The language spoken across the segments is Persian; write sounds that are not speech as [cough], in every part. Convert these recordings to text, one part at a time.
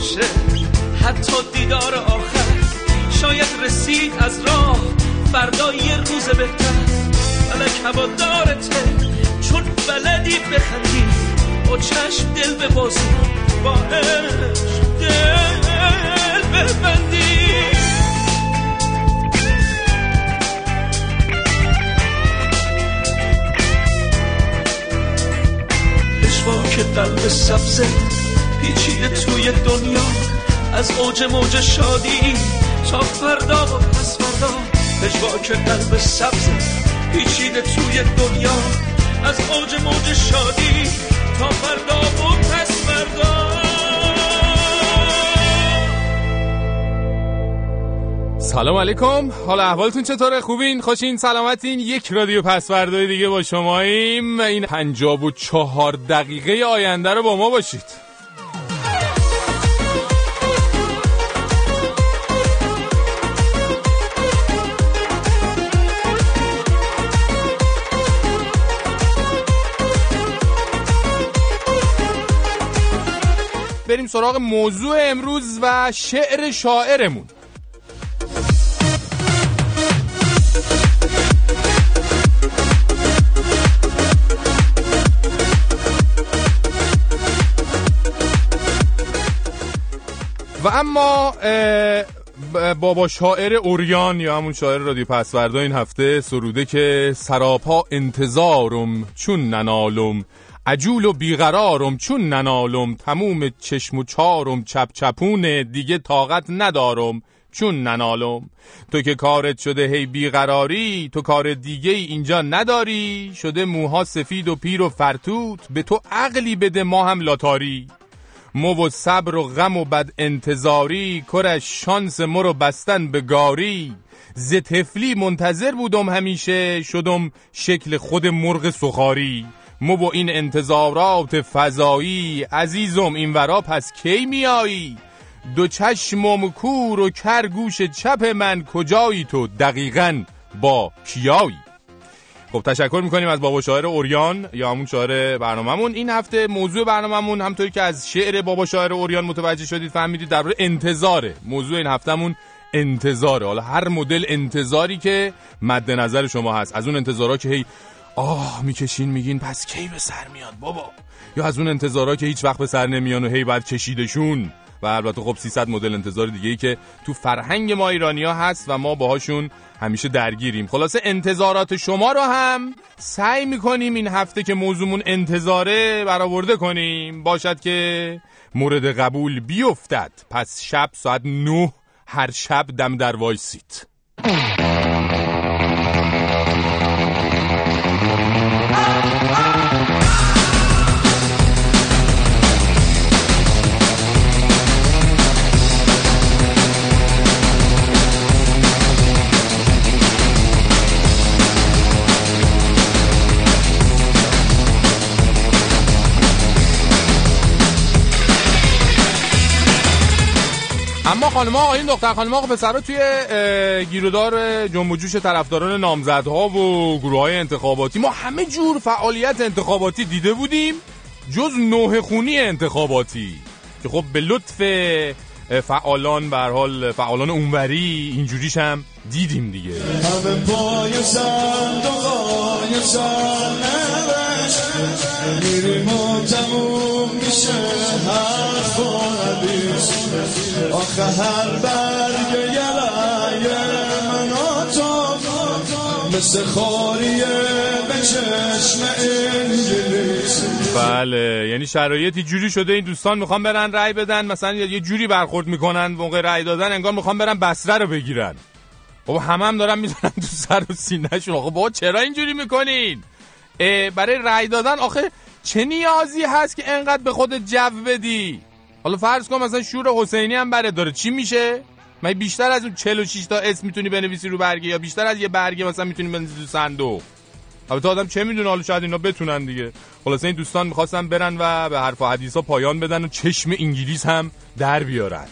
باشه. حتی دیدار آخر شاید رسید از راه. فردا یه روز بهتر. فلک هوا دارته. چون بلدی بخندی. با چشم دل به بازی. با دل ببندی. که قلب سبزه. پیچیده توی دنیا. از اوج موج شادی تا فردا و پس فردا. که قلب سبزه پیچیده توی دنیا. از اوج موج شادی تا فردا و پس فردا. سلام علیکم. حالا احوالتون چطوره؟ خوبین؟ خوشین؟ سلامتین؟ یک رادیو پسوردهای دیگه با شماییم. این پنجاب و چهار دقیقه آینده رو با ما باشید. بریم سراغ موضوع امروز و شعر شاعرمون. و اما بابا شاعر اوریان یا همون شاعر رادیو پسوردا این هفته سروده که سراپا انتظارم چون ننالم. عجول و بیقرارم چون ننالم. تموم چشم و چارم چپ چپونه دیگه طاقت ندارم چون ننالم. تو که کارت شده هی بیقراری تو کار دیگه اینجا نداری. شده موها سفید و پیر و فرتوت به تو عقلی بده ما هم لاتاری. مو و صبر و غم و بد انتظاری کرش شانس مرو بستن به گاری. ز تفلی منتظر بودم همیشه شدم شکل خود مرغ سخاری. مو با این انتظارات فضایی عزیزم این ورا پس کی میایی؟ دو چشمم کور و کر گوش چپ من کجایی تو دقیقا با کیایی؟ خب تشکر می‌کنیم از بابا شاعر اوریان یا همون شاعر برنامهمون. این هفته موضوع برنامهمون همطوری که از شعر بابا شاعر اوریان متوجه شدید فهمیدید در انتظاره موضوع این هفتهمون انتظاره. حالا هر مدل انتظاری که مد نظر شما هست از اون انتظارا که هی آه می‌کشین میگین پس کی به سر میاد بابا؟ یا از اون انتظارا که هیچ وقت به سر نمیان و هی بعد کشیدشون؟ و البته خب 300 مدل انتظار دیگه ای که تو فرهنگ ما ایرانیا هست و ما باهاشون همیشه درگیریم. خلاصه انتظارات شما رو هم سعی می‌کنیم این هفته که موضوعمون انتظاره برآورده کنیم. باشد که مورد قبول بیفتد. پس شب ساعت 9 هر شب دم در وایسید. اما خانم ها این دختر خانم ها پسرا توی گیرودار جنب جوش طرفداران نامزدها و گروه های انتخاباتی ما همه جور فعالیت انتخاباتی دیده بودیم جز نوه خونی انتخاباتی که خب به لطف فعالان به حال فعالان اونوری اینجوریش هم دیدیم دیگه. میریم و میشه حرف و حدیث. آخه هر برگ یلعی من تو مثل خاریه به چشم انگلیس. بله یعنی شرایطی جوری شده این دوستان می‌خوان برن رأی بدن مثلا یه جوری برخورد می‌کنن موقع رأی دادن انگار می‌خوان برن بسره رو بگیرن. خب همه هم دارن می‌زنن تو سر و سینهشون. خب بابا چرا اینجوری می‌کنین؟ برای رأی دادن آخه چه نیازی هست که انقدر به خود جو بدی؟ حالا فرض کن مثلا شور حسینی هم بره داره چی میشه؟ من بیشتر از اون 46 تا اسم می‌تونی بنویسی رو برگه یا بیشتر از یه برگه مثلا می‌تونی بنویسی تو صندوق؟ البته آدم چه می‌دونه؟ حالا شاید اینا بتونن دیگه. خلاص این دوستان می‌خواستن برن و به حرف و حدیثا پایان بدن و چشم انگلیس هم در بیارن.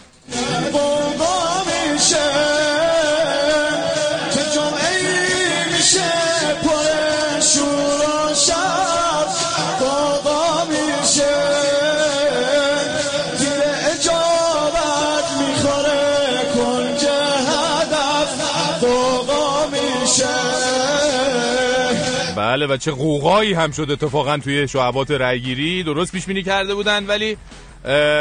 بله و چه قوقایی هم شد اتفاقا توی شعبات رأیگیری. درست پیش بینی کرده بودن ولی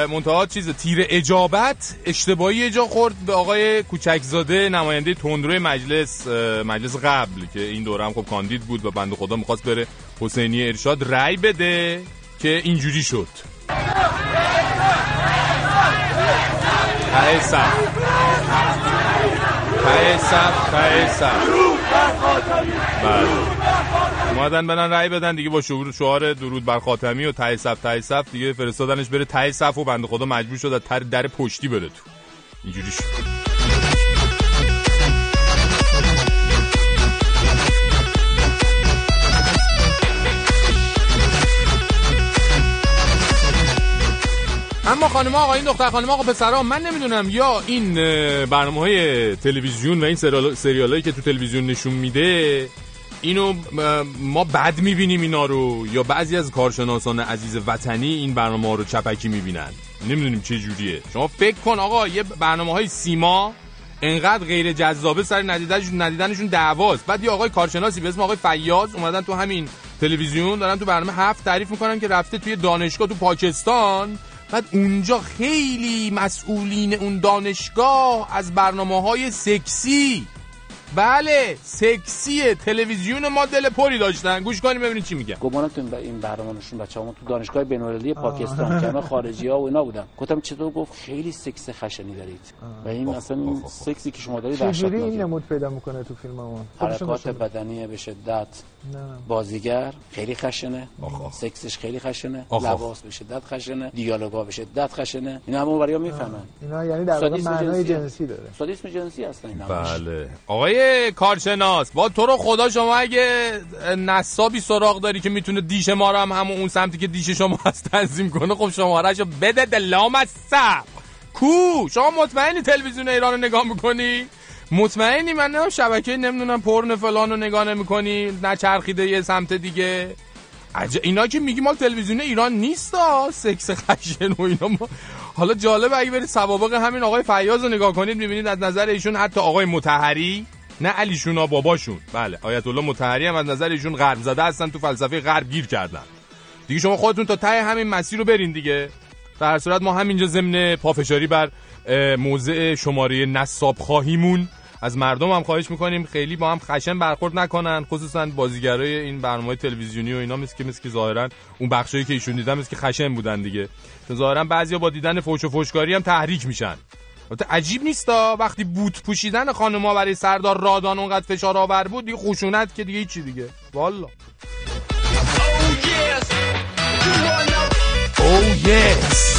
منتها چیز تیر اجابت اشتباهی اجا خورد به آقای کوچکزاده نماینده تندروی مجلس مجلس قبل که این دوره هم خب کاندید بود و بنده خدا می‌خواست بره حسینی ارشاد رأی بده که اینجوری شد. ته سب. ته سب ته سب. بله. اومدن بدن رأی بدن دیگه با شعار درود بر خاتمی و ته صف ته صف. دیگه فرستادنش بره ته صف و بنده خدا مجبور شد تر در پشتی بره تو. اینجوری شد. اما خانم آقا این دختر خانم آقا پسرا من نمی‌دونم یا این برنامه های تلویزیون و این سریال هایی که تو تلویزیون نشون میده اینو ما بد می‌بینیم اینا رو یا بعضی از کارشناسان عزیز وطنی این برنامه ها رو چپکی می‌بینن؟ نمی‌دونیم چه جوریه. شما فکر کن آقا یه برنامه های سیما انقدر غیر جذابه سر ندیدنشون ندیدنشون دعواست. بعد یه آقای کارشناسی به اسم آقای فیاض اومدن تو همین تلویزیون دارن تو برنامه هفت تعریف می‌کنن که رفته توی دانشگاه تو پاکستان. بعد اونجا خیلی مسئولین اون دانشگاه از برنامه های سکسی بله سکسی تلویزیون ما دل پری داشتن. گوش کنیم ببینید چی میگه گمانتون این برنامه نشون بچه‌ها تو دانشگاه بین‌المللی پاکستان که خارجی ها و اینا بودن. گفتم چطور گفت؟ خیلی سکس خشنی دارید. و این اصلا سکسی که شما دارید چجوری این نمود پیدا می‌کنه تو فیلم حرکات بدنی به شدت بازیگر خیلی خشنه. سکسش خیلی خشنه. لباس به شدت خشنه. دیالوگا به شدت خشنه. اینا همون بریا می‌فهمن. اینا یعنی در واقع معنای جنسی. داره. سادیسم جنسی هستن اینا بله. آقای کارشناس با تو رو خدا شما اگه نصابی سراغ داری که می‌تونه دیش ما رو هم همون اون سمتی که دیش شما هست تنظیم کنه خب شما شو بده دلام از کو شما مطمئنی تلویزیون ایران رو نگاه می‌کنی؟ مطمئنی؟ من نه شبکه نمی‌دونم پرن فلان رو نگاه نمی‌کنی؟ نچرخیده یه سمت دیگه. عجب اینا که میگی مال تلویزیون ایران نیست سکس خشن و اینا ما حالا جالب اگه برید سوابق همین آقای فیاض رو نگاه کنید می‌بینید از نظر ایشون حتی آقای متحری نه علیشون ها باباشون. بله آیت الله متحری هم از نظر ایشون غرب زده هستن تو فلسفه غرب گیر کردن. دیگه شما خودتون تا ته همین مسیر رو برین دیگه. در هر صورت ما همینجا ضمن پافشاری بر موضع شماره نصاب خواهیمون. از مردم هم خواهش می‌کنیم خیلی با هم خشن برخورد نکنن خصوصا بازیگرای این برنامه تلویزیونی و اینا مثل که مثل که ظاهرا اون بخشایی که ایشون دیدن مثل که خشن بودن دیگه. ظاهرا بعضیا با دیدن فوش و فوشکاری هم تحریک میشن. عجیب نیستا. وقتی بوت پوشیدن خانوما برای سردار رادان اونقدر فشار آور بود دیگه خشونت که دیگه چی دیگه. والا. Oh yes.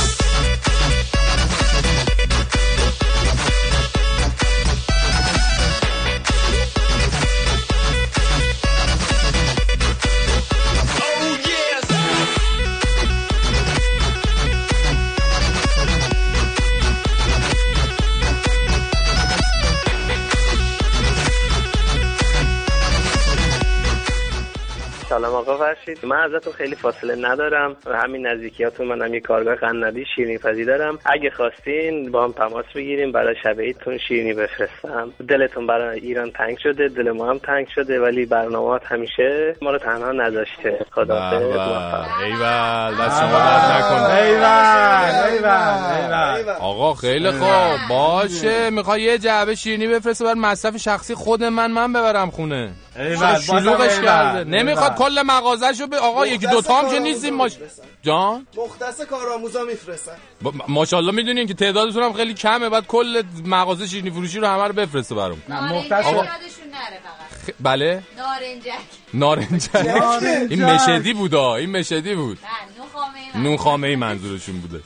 سلام آقا فرشید. من ازتون خیلی فاصله ندارم. و همین نزدیکیاتون منم یه کارگاه قندی شیرینی پزی دارم. اگه خواستین با هم تماس بگیریم. برای شب عیدتون شیرینی بفرستم. دلتون برای ایران تنگ شده دل ما هم تنگ شده ولی برنامهات همیشه ما رو تنها نذاشته. خدا ایول دست شما درد نکنه ایول آقا خیلی خوب. باشه. می‌خوای یه جعبه شیرینی بفرسته بر مصرف شخصی خود من من ببرم خونه. شلوغش کرده. نمی‌خواد کل مغازهشو به آقا یکی دو تا هم که نیستیم ماش... جان؟ مختص کارآموزا میفرستن ماشاءالله می‌دونین که تعدادتون هم خیلی کمه بعد کل مغازه شیرینی فروشی رو همه رو بفرسته برام. مختص آقا... خ... بله؟ نارنجک. نارنجک. این مشدی بودا این مشدی بود. نون خامه ای منظورشون بوده.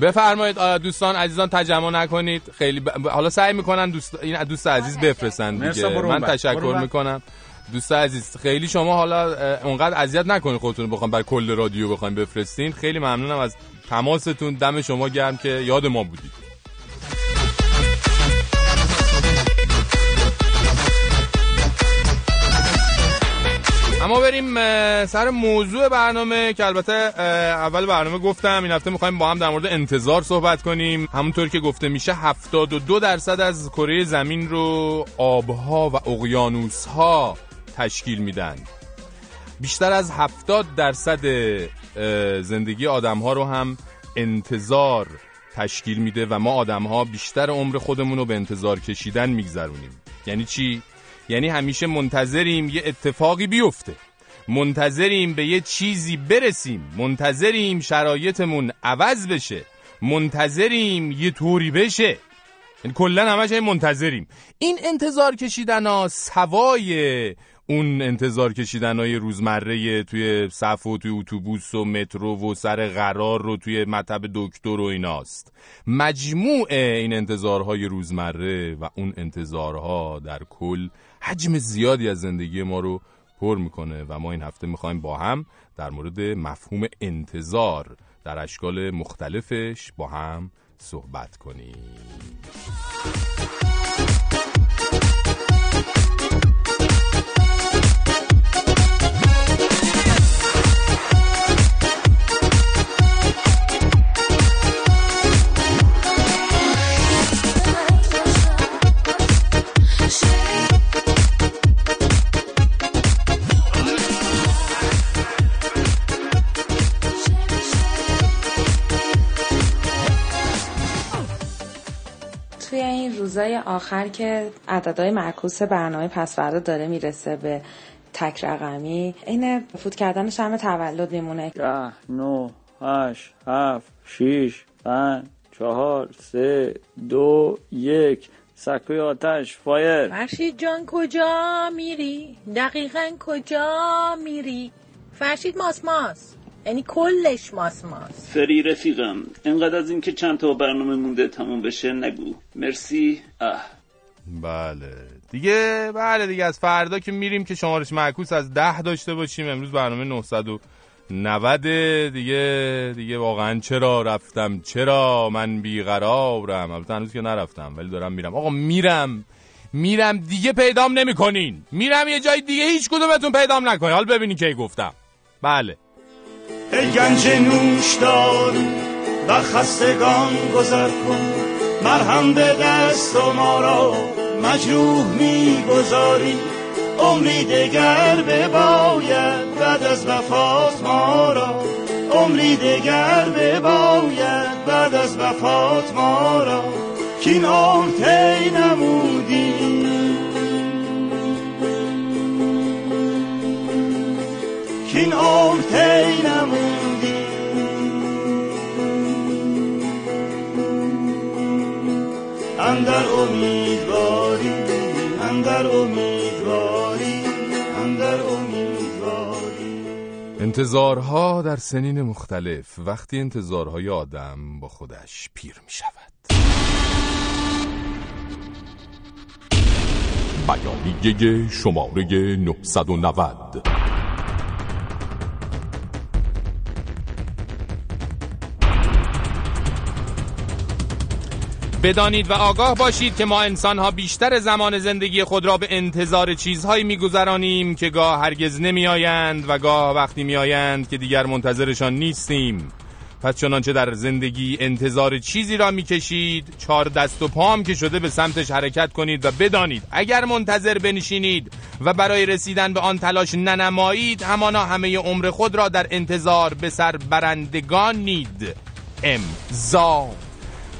بفرمایید دوستان عزیزان تجمع نکنید. خیلی ب... حالا سعی می‌کنن دوست این دوست عزیز بفرستن دیگه. من تشکر می‌کنم. دوست عزیز خیلی شما حالا اونقدر اذیت نکنید خودتون رو بخوام بر کل رادیو بخوایم بفرستین. خیلی ممنونم از تماستون. دم شما گرم که یاد ما بودید. اما بریم سر موضوع برنامه که البته اول برنامه گفتم این هفته می‌خوایم با هم در مورد انتظار صحبت کنیم. همونطور که گفته میشه 72 درصد از کره زمین رو آبها و اقیانوسها تشکیل میدن. بیشتر از هفتاد درصد زندگی آدم ها رو هم انتظار تشکیل میده و ما آدم ها بیشتر عمر خودمون رو به انتظار کشیدن میگذرونیم. یعنی چی؟ یعنی همیشه منتظریم یه اتفاقی بیفته. منتظریم به یه چیزی برسیم. منتظریم شرایطمون عوض بشه. منتظریم یه طوری بشه. یعنی کلا همش منتظریم. این انتظار کشیدن ها سوای اون انتظار کشیدن های روزمره توی صف و توی اتوبوس و مترو و سر قرار رو توی مطب دکتر و ایناست. مجموع این انتظارهای روزمره و اون انتظارها در کل حجم زیادی از زندگی ما رو پر می‌کنه و ما این هفته می‌خوایم با هم در مورد مفهوم انتظار در اشکال مختلفش با هم صحبت کنیم. روزای آخر که عددهای معکوس برنامه پسوردا داره می‌رسه به تک رقمی این فوت کردن شم تولد میمونه ده نو هشت هفت شیش پنج چهار سه دو یک سکوی آتش فایر فرشید جان کجا میری؟ دقیقا کجا میری؟ فرشید ماس ماس یعنی کلش ماس ماس فری رفیقم انقدر از اینکه چند تا برنامه مونده تموم بشه نگو. مرسی. اه بله. دیگه بله دیگه از فردا که میریم که شمارش معکوس از ده داشته باشیم. امروز برنامه 990 دیگه دیگه واقعا چرا رفتم؟ چرا من بیقرارم؟ البته هنوز که نرفتم ولی دارم میرم. آقا میرم. میرم دیگه پیدام نمی‌کنین. میرم یه جای دیگه هیچ کدومتون پیدام نکنین. حال ببینین کی گفتم. بله. ای گنج نوش دار و خستگان گذر کن. مرهم به دست و ما را مجروح می‌گذاری. عمری دگر باید بعد از وفات ما را. عمری دگر باید بعد از وفات ما را. کین عمر تی نمودی. کین عمر تی نمودی. امیدواری اندر امیدواری اندر امیدواری. انتظارها در سنین مختلف وقتی انتظارهای آدم با خودش پیر می شود بیانیه شماره 990 بدانید و آگاه باشید که ما انسان ها بیشتر زمان زندگی خود را به انتظار چیزهایی میگذرانیم که گاه هرگز نمی آیند و گاه وقتی می آیند که دیگر منتظرشان نیستیم. پس چنانچه در زندگی انتظار چیزی را می‌کشید چهار دست و پام که شده به سمتش حرکت کنید و بدانید اگر منتظر بنشینید و برای رسیدن به آن تلاش ننمایید همانا همه عمر خود را در انتظار به سر برندگانید. امضا.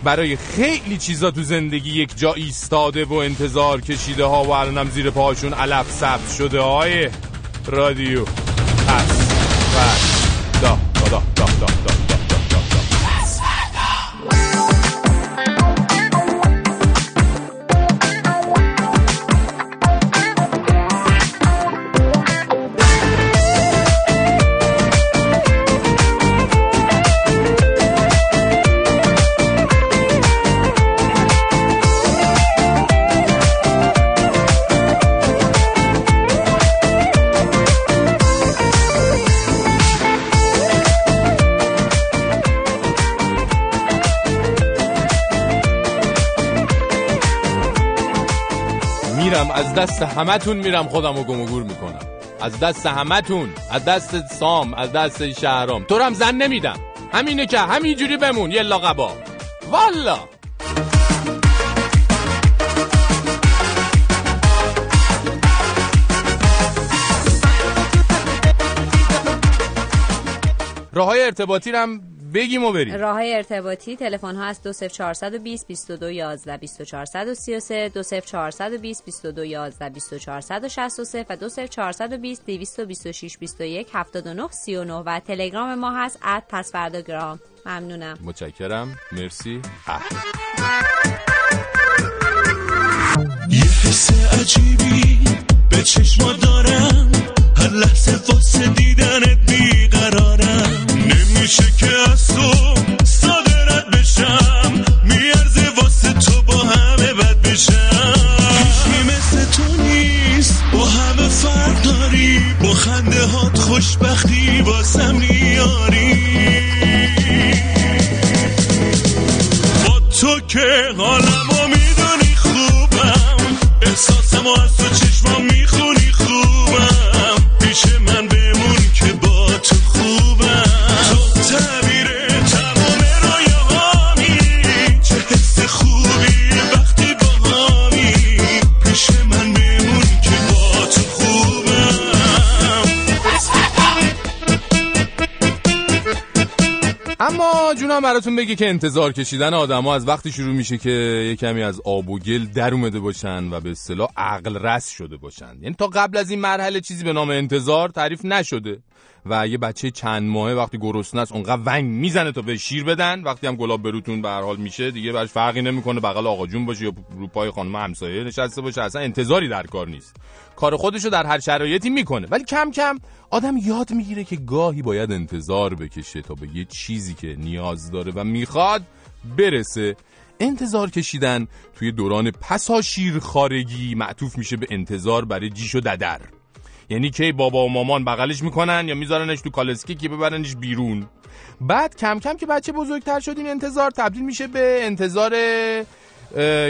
برای خیلی چیزا تو زندگی یک جا ایستاده و انتظار کشیده ها و الانم زیر پاهاشون علف ثبت شده های رادیو. پس پس. دا دا دا دا دا. از دست همتون میرم خودم رو گم و گور می‌کنم. از دست همتون از دست سام از دست شهرام. تو هم زن نمیدم. همینه که همینجوری بمون یه لاغبا والا! راه های ارتباطی هم بگیم و بریم. راه های ارتباطی تلفن ها هست 20420 22 11 2433 20420 22 11 2463 و 20420 226 21 79 39 و تلگرام ما هست. ات پس فردا گرام. ممنونم. متشکرم. مرسی. یه حس عجیبی به چشما دارم. هر لحظه واسه دیدنت بیقرارم نمیشه که از تو صادرت بشم. میارزه واسه تو با همه بد بشم. هیچی مثل تو نیست. با همه فرق داری. با خنده هات خوشبختی واسم میاری با تو که حالمو براتون بگه که انتظار کشیدن آدما از وقتی شروع میشه که یه کمی از آب و گل در اومده باشن و به اصطلاح عقل رس شده باشن. یعنی تا قبل از این مرحله چیزی به نام انتظار تعریف نشده. و یه بچه چند ماهه وقتی گرسنه است اونقدر ونگ می‌زنه تا به شیر بدن. وقتی هم گلاب بروتون به هر حال میشه دیگه براش فرقی نمی‌کنه. بغل آقا جون باشه یا رو پای خانم همسایه نشسته باشه اصلا انتظاری در کار نیست. کار خودشو در هر شرایطی می‌کنه. ولی کم کم آدم یاد می‌گیره که گاهی باید انتظار بکشه تا به یه چیزی که نیاز داره و می‌خواد برسه. انتظار کشیدن توی دوران پسا خارگی معطوف میشه به انتظار برای جیش و ددر. یعنی که بابا و مامان بغلش می‌کنن یا میذارنش تو کالسکی که ببرنش بیرون. بعد کم کم که بچه بزرگتر شد این انتظار تبدیل میشه به انتظار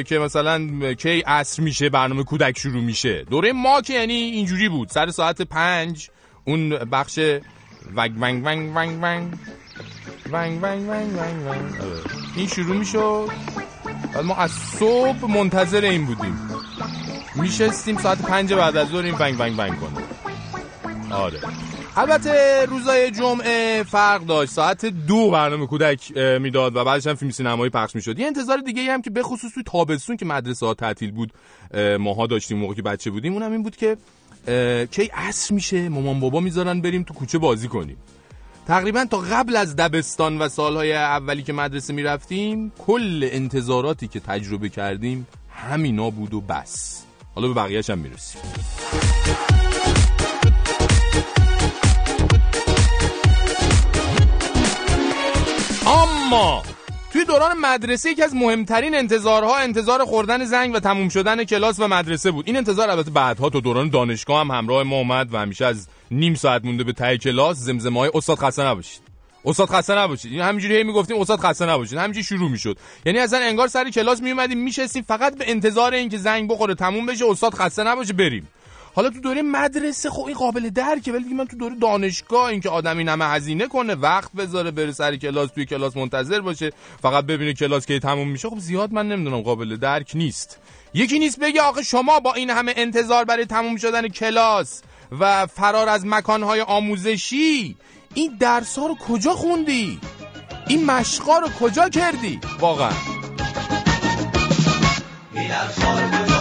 که مثلا کی عصر میشه برنامه کودک شروع میشه دوره ما که یعنی اینجوری بود سر ساعت پنج اون بخش ونگ ونگ ونگ ونگ ونگ ونگ ونگ ونگ ونگ ونگ این شروع می‌شد بعد ما از صبح منتظر این بودیم میشستیم ساعت پنج بعد از ظهر این ونگ ونگ ونگ کنه آره البته روزای جمعه فرق داشت. ساعت دو برنامه کودک می‌داد و بعدش هم فیلم سینمایی پخش می‌شد. یه انتظار دیگه هم که به خصوص توی تابستون که مدرسه ها تعطیل بود ماها داشتیم موقع که بچه بودیم اونم این بود که کی عصر میشه مامان بابا می‌ذارن بریم تو کوچه بازی کنیم. تقریبا تا قبل از دبستان و سالهای اولی که مدرسه می‌رفتیم کل انتظاراتی که تجربه کردیم همینا بود و بس. حالا به بقیهش هم می‌رسیم. اما توی دوران مدرسه یکی از مهمترین انتظارها انتظار خوردن زنگ و تموم شدن کلاس و مدرسه بود. این انتظار البته بعدها تو دوران دانشگاه هم همراه ما اومد و همیشه از نیم ساعت مونده به ته کلاس زمزمه های استاد خسته نباشید. استاد خسته نباشید. این همینجوری هی می‌گفتیم استاد خسته نباشید. همینجوری شروع می‌شد. یعنی اصلا انگار سر کلاس میومدیم میشستیم فقط به انتظار اینکه زنگ بخوره تموم بشه استاد خسته نباشه بریم. حالا تو دوره مدرسه خب این قابل درکه ولی من تو دوره دانشگاه اینکه آدمی نمه هزینه کنه وقت بذاره بره سر کلاس توی کلاس منتظر باشه فقط ببینه کلاس که تموم میشه خب زیاد من نمی‌دونم قابل درک نیست یکی نیست بگه آخه شما با این همه انتظار برای تموم شدن کلاس و فرار از مکانهای آموزشی این درس رو کجا خوندی؟ این مشقا رو کجا کردی؟ واقعا این درس رو کجا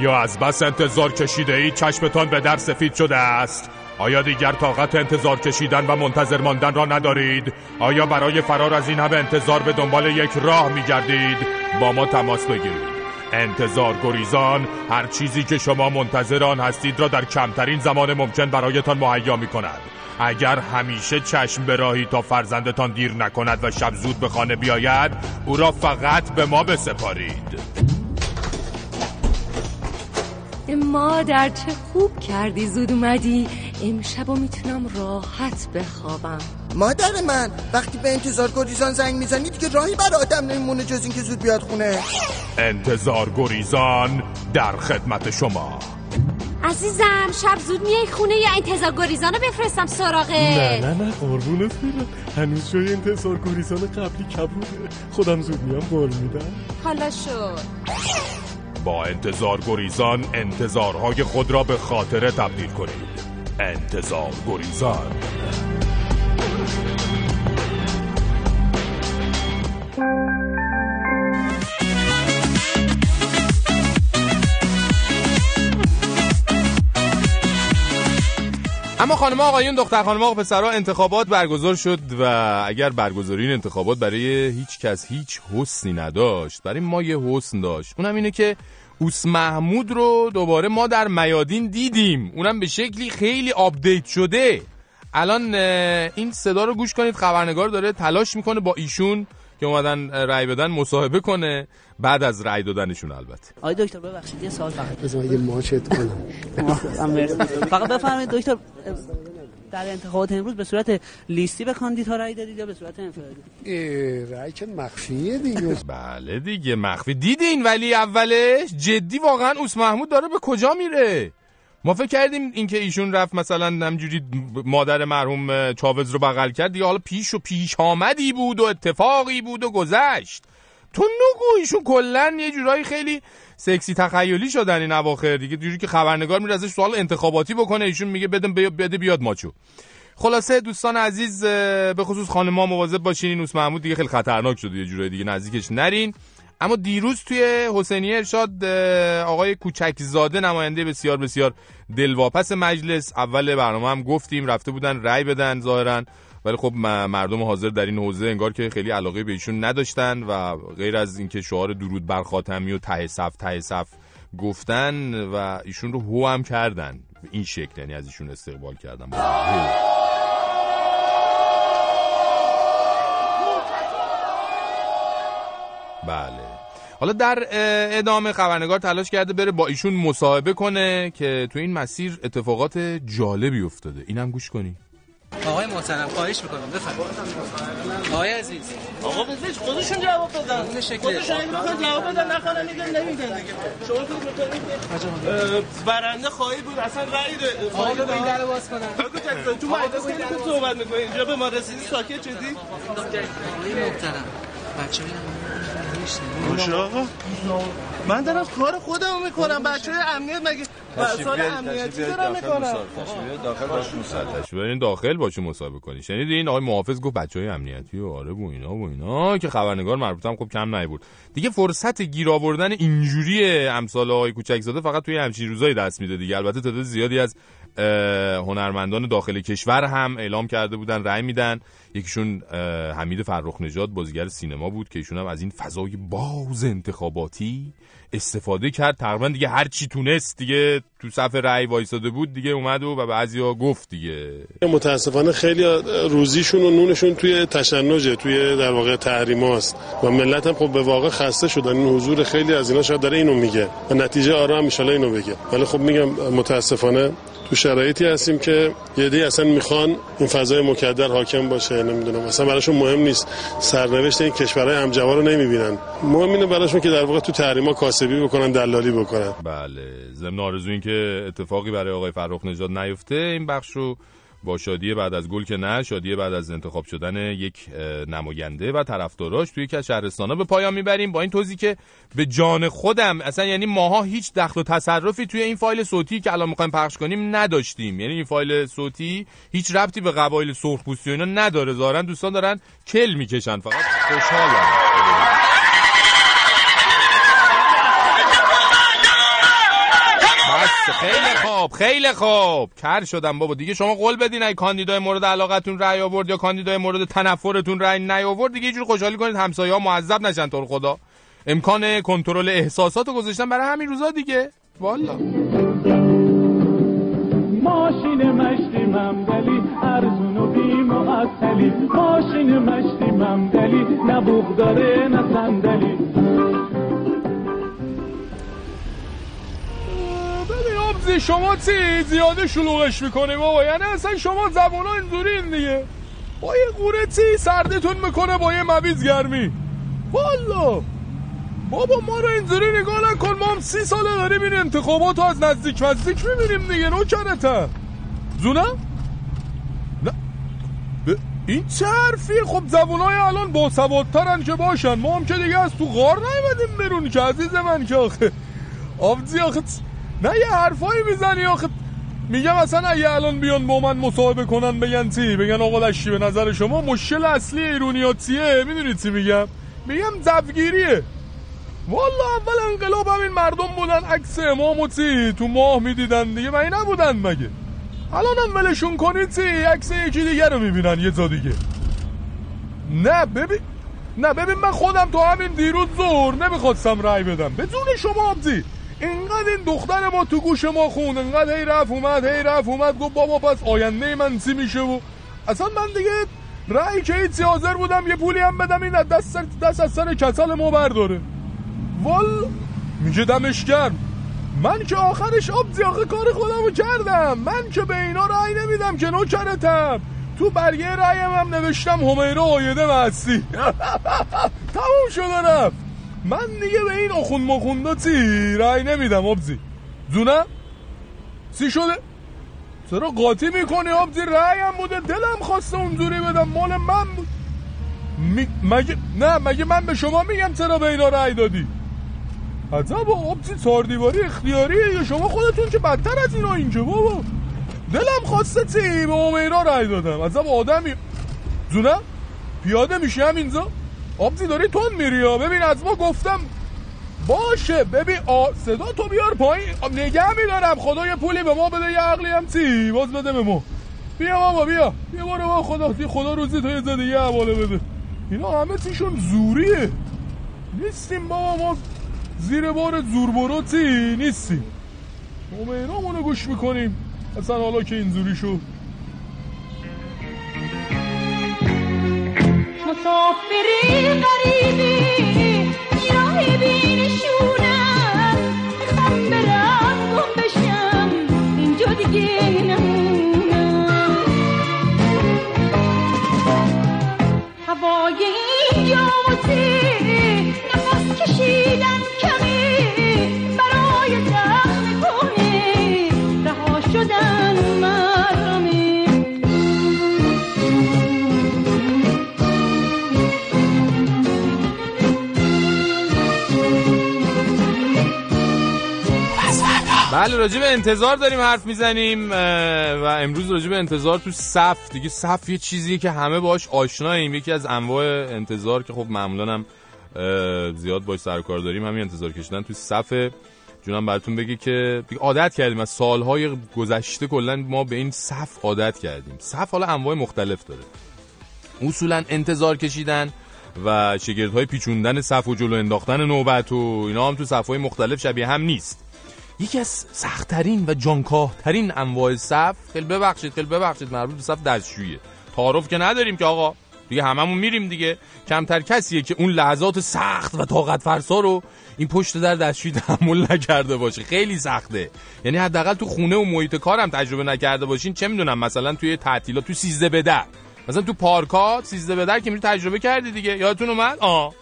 آیا از بس انتظار کشیده ای چشمتان به در سفید شده است؟ آیا دیگر طاقت انتظار کشیدن و منتظر ماندن را ندارید؟ آیا برای فرار از این همه انتظار به دنبال یک راه می گردید؟ با ما تماس بگیرید انتظار گریزان هر چیزی که شما منتظر آن هستید را در کمترین زمان ممکن برایتان مهیا می کند اگر همیشه چشم به راهی تا فرزندتان دیر نکند و شب زود به خانه بیاید او را فقط به ما بسپارید مادر چه خوب کردی زود اومدی. امشب می‌تونم راحت بخوابم. مادر من وقتی به انتظار گریزان زنگ می‌زنی دیگه راهی بر آدم نمیمونه جز اینکه زود بیاد خونه. انتظار گریزان در خدمت شما. عزیزم شب زود میای خونه یا انتظار گریزان رو بفرستم سراغه نه نه نه قربونت میرم هنوز جای انتظار گریزان قبلی کبوده. خودم زود میام بال میدم. حالا شد. با انتظار گریزان انتظارهای خود را به خاطره تبدیل کنید. انتظار گریزان. اما خانم آقایون دختر خانم آقا پسرها انتخابات برگزار شد و اگر برگزاری این انتخابات برای هیچ کس هیچ حسنی نداشت برای ما یه حسن داشت. اونم اینه که اوس محمود رو دوباره ما در میادین دیدیم. اونم به شکلی خیلی update شده. الان این صدا رو گوش کنید خبرنگار داره تلاش می‌کنه با ایشون که اومدن رأی بدن مصاحبه کنه بعد از رأی دادنشون البته. آقای دکتر ببخشید یه سوال فقط. بذار یه ماچت کنم. فقط بفرمایید دکتر در انتخابات امروز به صورت لیستی به کاندیدها رأی دادید یا به صورت انفرادی؟ رأی که مخفیه دیگه. بله دیگه مخفی. دیدین ولی اولش؟ جدی واقعا اوس محمود داره به کجا میره؟ ما فکر کردیم اینکه ایشون رفت مثلا نمجوری مادر مرحوم چاوز رو بغل کرد. دیگه حالا پیش و پیش آمدی بود و اتفاقی بود و گذشت. تو نگو ایشون کلا یه جورایی خیلی سکسی تخیلی شدن این اواخر. دیگه جوری که خبرنگار میره ازش سوال انتخاباتی بکنه. ایشون میگه بدم بده بیاد ماچو. خلاصه دوستان عزیز به خصوص خانم‌ها مواظب باشین. این محمود دیگه خیلی خطرناک شده. یه جورایی دیگه نزدیکش نرین. اما دیروز توی حسینی ارشاد آقای کوچکزاده نماینده بسیار بسیار دلواپس مجلس. اول برنامه هم گفتیم رفته بودن رأی بدن ظاهرا. ولی خب مردم حاضر در این حوزه انگار که خیلی علاقه به ایشون نداشتن و غیر از اینکه شعار درود بر خاتمی و ته صف ته صف گفتن و ایشون رو هو هم کردن. این شکل یعنی از ایشون استقبال کردن. بله. حالا در ادامه خبرنگار تلاش کرده بره با ایشون مصاحبه کنه که تو این مسیر اتفاقات جالبی افتاده. اینم گوش کنی. آقای محترم خواهش می‌کنم بفرمایید. آقای عزیز. آقا بزنش خودشون جواب بدن. خودشون اگه بخواد جواب بدن نخوانن میگن نمیگن دیگه. شما فکر برنده خواهی بود اصلا رأی ده آقا به این در باز کنن. بگو تو مجلس خیلی خوب صحبت می‌کنی. اینجا به ما رسیدی ساکت شدی؟ محترم بچه‌ها باشه آقا. من دارم کار خودم می‌کنم. بچه های امنیت مگه سال امنیتی دارم می‌کنم داخل باش مصاحبه داخل مصاحبه کنی شنیدی این آقای محافظ گفت بچه های امنیتی و آره بو اینا و اینا که خبرنگار مربوطم خب کم نهی بود دیگه فرصت گیر آوردن اینجوری امثال آقای کوچک زاده فقط توی همچین روزایی دست میده دیگه. البته تعداد زیادی از هنرمندان داخل کشور هم اعلام کرده بودن رأی میدن. یکیشون حمید فرخ نژاد بازیگر سینما بود که ایشون هم از این فضای باز انتخاباتی استفاده کرد. تقریبا دیگه هر چی تونست دیگه تو صف رأی وایساده بود دیگه اومد و, بعضیا گفت دیگه. متاسفانه خیلی روزیشون و نونشون توی تشنجه توی در واقع تحریماست و ملت هم خب به واقع خسته شدن. این حضور خیلی از اینا شاید داره اینو میگه. و نتیجه آرام ان اینو بگه. ولی خب میگم متاسفانه تو شرایطی هستیم که یه دی اصلا می‌خوان این فضای مکدر حاکم باشه نمی‌دونم. اصلا براشون مهم نیست. سرنوشت این کشورهای همجوار رو نمی‌بینن. مهم اینه براشون که در واقع تو تحریما کاسبی بکنن دلالی بکنن. بله. ضمن آرزو این که اتفاقی برای آقای فرخ نژاد نیفته این بخش رو با شادی بعد از گل که نه شادی بعد از انتخاب شدن یک نماینده و طرفداراش توی یک شهرستانا به پایان می‌بریم با این توضیح که به جان خودم اصلا یعنی ماها هیچ دخل و تصرفی توی این فایل صوتی که الان می‌خوایم پخش کنیم نداشتیم. یعنی این فایل صوتی هیچ ربطی به قبایل سرخپوستی و اینا نداره. ظاهرا دوستان دارن کل می‌کشن. فقط خوشحالم خوب خیلی خوب. کر شدم بابا. دیگه شما قول بدین ای کاندیدای مورد علاقتون رأی آورد یا کاندیدای مورد تنفرتون رأی نیاورد دیگه یه جور خوشحالی کنید همسایه‌ها معذب نشن تو خدا. امکان کنترل احساسات رو گذاشتن برای همین روزا دیگه. والا. ماشین مشتی ممدلی ارزون و بی ماشین مشتی ممدلی نه داره نه صندلی. شما چی زیاده شلوغش می‌کنه بابا؟ یعنی اصلا شما زبون ها اینجورین دیگه. با یه قوره چی سردتون می‌کنه با یه مبیز گرمی؟ والا! بابا ما رو اینجوری نگاه نکن. ما هم سی ساله داریم این انتخابات از نزدیک نزدیک می‌بینیم دیگه. نو کرته زونه؟ نه. این چه حرفیه خب زبونای الان با سوادترن که باشن. ما هم که دیگه از تو غار نیمدیم برون که عزیز من که آخه. آفزی آخه نه یه حرفایی می‌زنی آخه. میگم اصلا اگه الان بیان با من مصاحبه کنن بگن چی؟ بگن آقا دشتی به نظر شما مشکل اصلی ایرونیاتیه می‌دونی چی میگم؟ میگم زفگیریه والا اول انقلاب همین مردم بودن عکس امام و چی؟ تو ماه می‌دیدن دیگه من نبودن مگه؟ الان هم ولشون کنید چی؟ عکس یکی دیگه رو می‌بینن یه جا دیگه. نه ببین نه ببین من خودم تو همین دیروز زور نمی‌خواستم رای بدم. بدون شما آبزی اینقدر این دختر ما تو گوش ما خون اینقدر هی رفت اومد هی رفت اومد گفت بابا پس آینده من چی میشه و اصلا من دیگه رأی که هیچی حاضر بودم یه پولی هم بدم این دست, سر دست از سر کسل ما برداره. وال میگه دمش کرد من که آخرش آب زیاقه کار خودمو کردم. من که به اینا رأی نمیدم که نوکرتم. تو برگه رأیم هم نوشتم همیره آیده مستی [laughs] تموم شده رفت. من دیگه به این اخون مخوندا چی؟ رأی نمیدم آبزی زونه سی شده؟ چرا قاطی می‌کنی آبزی رأیم بوده. دلم خواسته اونجوری بدم. مال من بود. مگه نه مگه من به شما میگم چرا به اینا رأی دادی؟ عجب آبزی چهار دیواری اختیاریه یا شما خودتون که بدتر از اینا اینجا بابا. دلم خواسته چی؟ به امیرا رأی دادم. عجب آدمی. زونه پیاده میشه هم اینجا آبزی داری تون میری ببین از ما گفتم باشه. ببین آ... صدا تو بیار پایین. نگه میدارم. خدا یه پولی به ما بده یه عقلی هم چی؟ باز بده به ما. بیا بابا بیا. بیا بارو با خدا خدا روزی تو یه زده یه حواله بده. اینا همه چیشون زوریه. نیستیم بابا. ما زیر بار چی؟ نیستیم. امیرامونو گوش می‌کنیم. اصلا حالا که اینجوری شد sofferire بله راجع به انتظار داریم حرف می‌زنیم و امروز راجع به انتظار تو صف. دیگه صف یه چیزیه که همه باش آشناییم. یکی از انواع انتظار که خب معمولا هم زیاد باش سر کار داریم همین انتظار کشیدن تو صف. جونم براتون بگه که عادت کردیم. از سالهای گذشته کلا ما به این صف عادت کردیم. صف حالا انواع مختلف داره. اصولا انتظار کشیدن و شگردهای پیچوندن صف و جلو انداختن نوبت و اینا هم تو صفهای مختلف شبیه هم نیست. یکی از سختترین و جانکاه ترین انواع صف خیلی ببخشید خیلی ببخشید مربوط به صف دستشویی تعارف که نداریم که آقا. دیگه هممون میریم دیگه. کمتر کسیه که اون لحظات سخت و طاقت فرسا رو این پشت در دستشویی تحمل نکرده باشه. خیلی سخته. یعنی حداقل تو خونه و محیط کارم تجربه نکرده باشین. چه می‌دونم مثلا توی تعطیلات تو 13 به در. مثلا تو پارکات 13 به در که میری تجربه کردی دیگه. یادتون اومد؟ آه.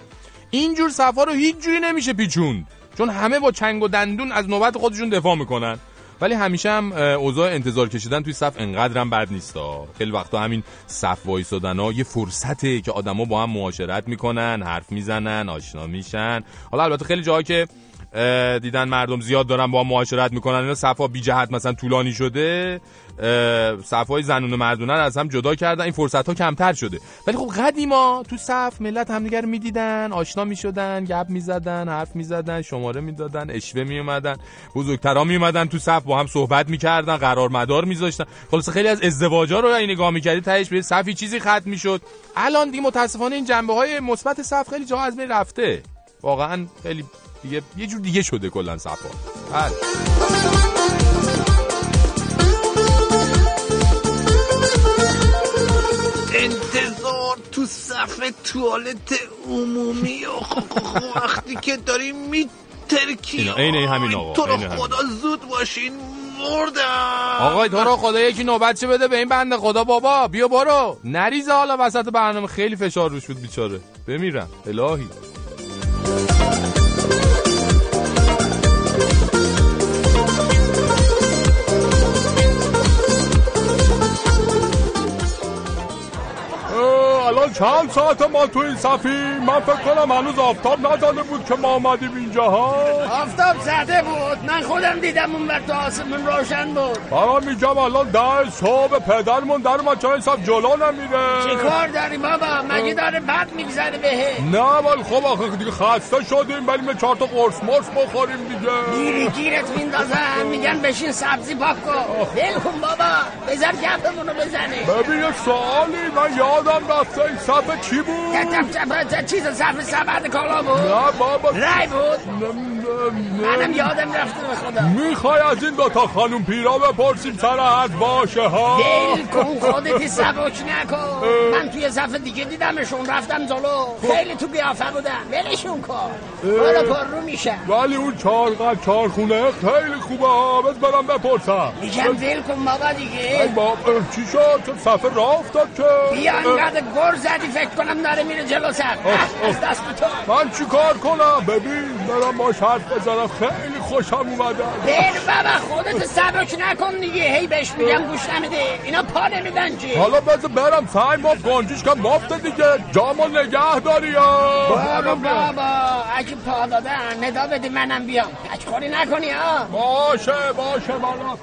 اینجور صفا رو هیچ جوری نمیشه پیچوند. چون همه با چنگ و دندون از نوبت خودشون دفاع می‌کنن. ولی همیشه هم اوضاع انتظار کشیدن توی صف انقدر هم بد نیست خیلی وقتا همین صف وایسادن ها یه فرصته که آدما با هم معاشرت می‌کنن حرف می‌زنن آشنا میشن. حالا البته خیلی جاها که دیدن مردم زیاد دارن با معاشرت می‌کنن. اینا صفا بی جهت مثلا طولانی شده. صفای زنون و مردونه از هم جدا کردن. این فرصت ها کمتر شده. ولی خب قدیما تو صف ملت همدیگه رو می‌دیدن. آشنا می‌شدن گپ می‌زدن حرف می‌زدن شماره می‌دادن اشوه میومدن بزرگترا میومدن تو صف با هم صحبت می‌کردن قرار مدار میذاشتن. خلاص خیلی از ازدواجا رو این نگاه می‌کردی تهش به صفی چیزی ختم می‌شد. الان دیگه متاسفانه این جنبه های مثبت صف خیلی جا از بین رفته. واقعا خیلی دیگه یه جور دیگه شده کلا صفا. بله. انتظار تو صف توالت عمومی. آخ آخ آخ وقتی که داری میترکی اینا عین همین آقا، تو رو. خدا زود باشین مردم. آقای تو رو خدا یکی نوبت چه بده به این بنده؟ خدا بابا بیا برو. نریزه حالا وسط برنامه خیلی فشار روش بود بیچاره. بمیرم. الهی. چند ساعت ما تو این صفی؟ من فکر کنم هنوز آفتاب نزده بود که ما آمدیم اینجا ها؟ آفتاب زده بود. من خودم دیدم اون وقت آسمون روشن بود. برام میگم الان ده صبح پدرمون در ما چای صف جلو نمیره. چی کار داری بابا؟ مگه داره بد میگذره بهه نه ولی خب آخه دیگه خسته شدیم بریم چهار تا قرص مرس بخوریم دیگه. گیری گیرت میندازن میگن بشین سبزی پاک کن. بابا بذار گپمونو بزنه. ببین یه سوالی من یادم رفته. صفحه چی بود؟ چیز صفحه سبد کالا بود. نه بابا. رای بود. منم یادم رفته به خدا. می‌خوای از این دوتا خانوم پیرا بپرسیم سر حد باشه ها؟ دل کن خودتی سبک نکن. من توی صفحه دیگه دیدمشون رفتم جلو. خیلی تو بیافه بودم. ولشون کن. حالا پر رو میشه ولی اون چهار قد چهار خونه خیلی خوبه. ها بس برم بپرسم. میگم ول کن بابا دیگه. ای بابا چی شد؟ چون صفحه راه افتاد که؟ بیا انقدر گر زدی فکر کنم داره میره جلو سر. از دست تو. من چی کار کنم؟ ببین دارم باش حرف بزنم خیلی خوشم اومده. بیر بابا خودت سبک نکن دیگه. هی بهش میگم گوش نمیده. اینا پا نمیدن چی حالا بذار برم سعی. ما گنجیش که مفته دیگه. جامو نگه داری بابا بابا. اگه پا دادن ندا بدی منم بیام. پچخوری نکنی ها. باشه باشه بالا.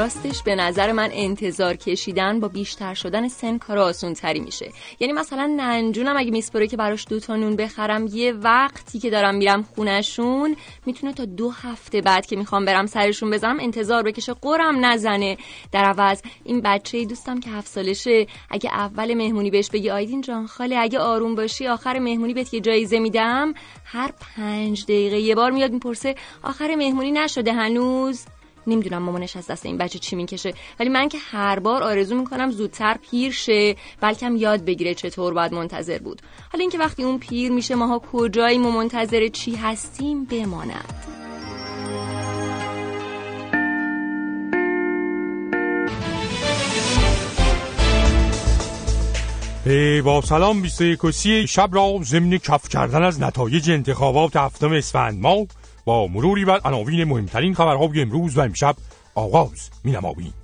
راستش به نظر من انتظار کشیدن با بیشتر شدن سن کار آسون تری میشه. یعنی مثلا ننجونم اگه میسپره که براش دو تا نون بخرم یه وقتی که دارم میرم خونشون می‌تونه تا دو هفته بعد که می‌خوام برم سرشون بزنم انتظار بکشه قرم نزنه. در عوض این بچه دوستم که هفت سالشه اگه اول مهمونی بهش بگی آیدین جان خاله اگه آروم باشی آخر مهمونی بهت یه جایزه میدم. هر پنج دقیقه یه بار میاد می‌پرسه آخر مهمونی نشده هنوز؟ نمی‌دونم مامانش از دست این بچه چی می‌کشه. ولی من که هر بار آرزو می‌کنم زودتر پیر شه بلکم یاد بگیره چطور باید منتظر بود. حالا اینکه وقتی اون پیر میشه ماها کجاییم و منتظر چی هستیم بماند. با سلام 21 شب را ضمن کف کردن از نتایج انتخابات هفتم اسفند ما با مروری بر عناوین مهمترین خبرهای امروز و امشب آغاز می نماییم.